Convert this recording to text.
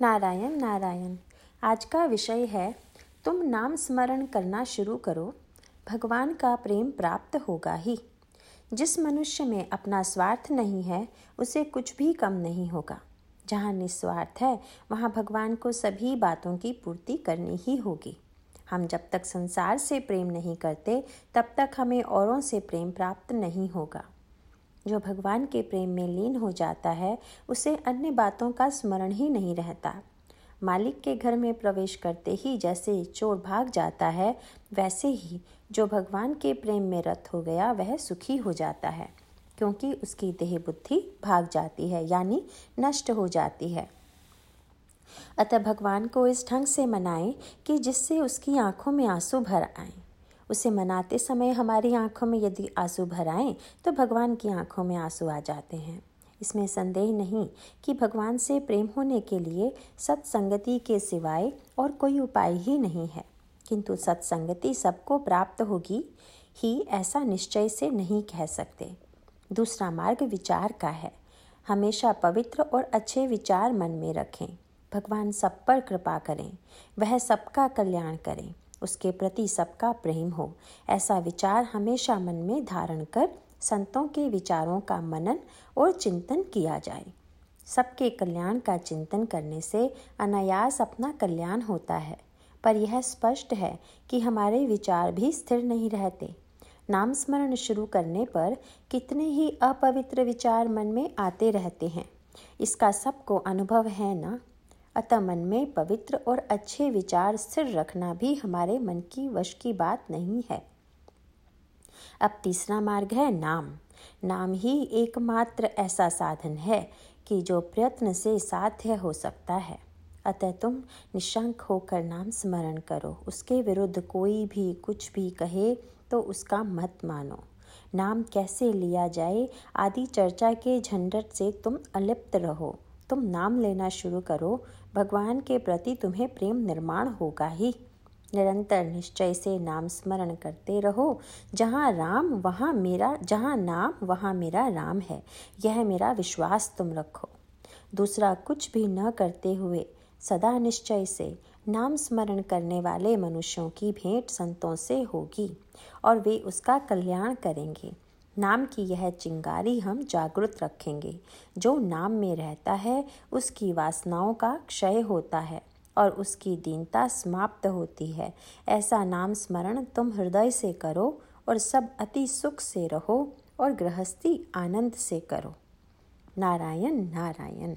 नारायण नारायण, आज का विषय है, तुम नाम स्मरण करना शुरू करो, भगवान का प्रेम प्राप्त होगा ही। जिस मनुष्य में अपना स्वार्थ नहीं है, उसे कुछ भी कम नहीं होगा। जहाँ निस्वार्थ है, वहाँ भगवान को सभी बातों की पूर्ति करनी ही होगी। हम जब तक संसार से प्रेम नहीं करते, तब तक हमें औरों से प्रेम प्राप्त नहीं होगा। जो भगवान के प्रेम में लीन हो जाता है, उसे अन्य बातों का स्मरण ही नहीं रहता। मालिक के घर में प्रवेश करते ही जैसे चोर भाग जाता है, वैसे ही जो भगवान के प्रेम में रत हो गया, वह सुखी हो जाता है, क्योंकि उसकी देह बुद्धि भाग जाती है, यानी नष्ट हो जाती है। अतः भगवान को इस ढंग से मनाएँ कि जिससे उसकी आँखों में आँसू भर आएँ। उसे मनाते समय हमारी आँखों में यदि आँसू भर आएँ तो भगवान की आँखों में आँसू आ जाते हैं। इसमें संदेह नहीं कि भगवान से प्रेम होने के लिए सत्संगति के सिवाय और कोई उपाय ही नहीं है। किंतु सत्संगति सबको प्राप्त होगी, ही ऐसा निश्चय से नहीं कह सकते। दूसरा मार्ग विचार का है। हमेशा पवित्र और अच्छे विचार मन में रखें। भगवान सब पर कृपा करें। वह सबका कल्याण करें। उसके प्रति सबका प्रेम हो। ऐसा विचार हमेशा मन में धारण कर संतों के विचारों का मनन और चिंतन किया जाए। सबके कल्याण का चिंतन करने से अनायास अपना कल्याण होता है। पर यह स्पष्ट है कि हमारे विचार भी स्थिर नहीं रहते। नाम स्मरण शुरू करने पर कितने ही अपवित्र विचार मन में आते रहते हैं। इसका सबको अनुभव है ना? अतः मन में पवित्र और अच्छे विचार स्थिर रखना भी हमारे मन की वश की बात नहीं है। अब तीसरा मार्ग है नाम। नाम ही एकमात्र ऐसा साधन है कि जो प्रयत्न से साध्य हो सकता है। अतः तुम निशंक होकर नाम स्मरण करो। उसके विरुद्ध कोई भी कुछ भी कहे तो उसका मत मानो। नाम कैसे लिया जाए आदि चर्चा के झंझट से तुम अलिप्त रहो। तुम नाम लेना शुरू करो। भगवान के प्रति तुम्हें प्रेम निर्माण होगा ही। निरंतर निश्चय से नाम स्मरण करते रहो। जहाँ राम, वहाँ मेरा, जहाँ नाम, वहाँ मेरा राम है। यह मेरा विश्वास तुम रखो। दूसरा, कुछ भी न करते हुए, सदा निश्चय से नाम स्मरण करने वाले मनुष्यों की भेंट संतों से होगी और वे उसका कल्याण करेंगे। नाम की यह चिंगारी हम जागृत रखेंगे। जो नाम में रहता है, उसकी वासनाओं का क्षय होता है और उसकी दीनता समाप्त होती है। ऐसा नाम स्मरण तुम हृदय से करो और सब अति सुख से रहो और गृहस्थी आनंद से करो। नारायण नारायण।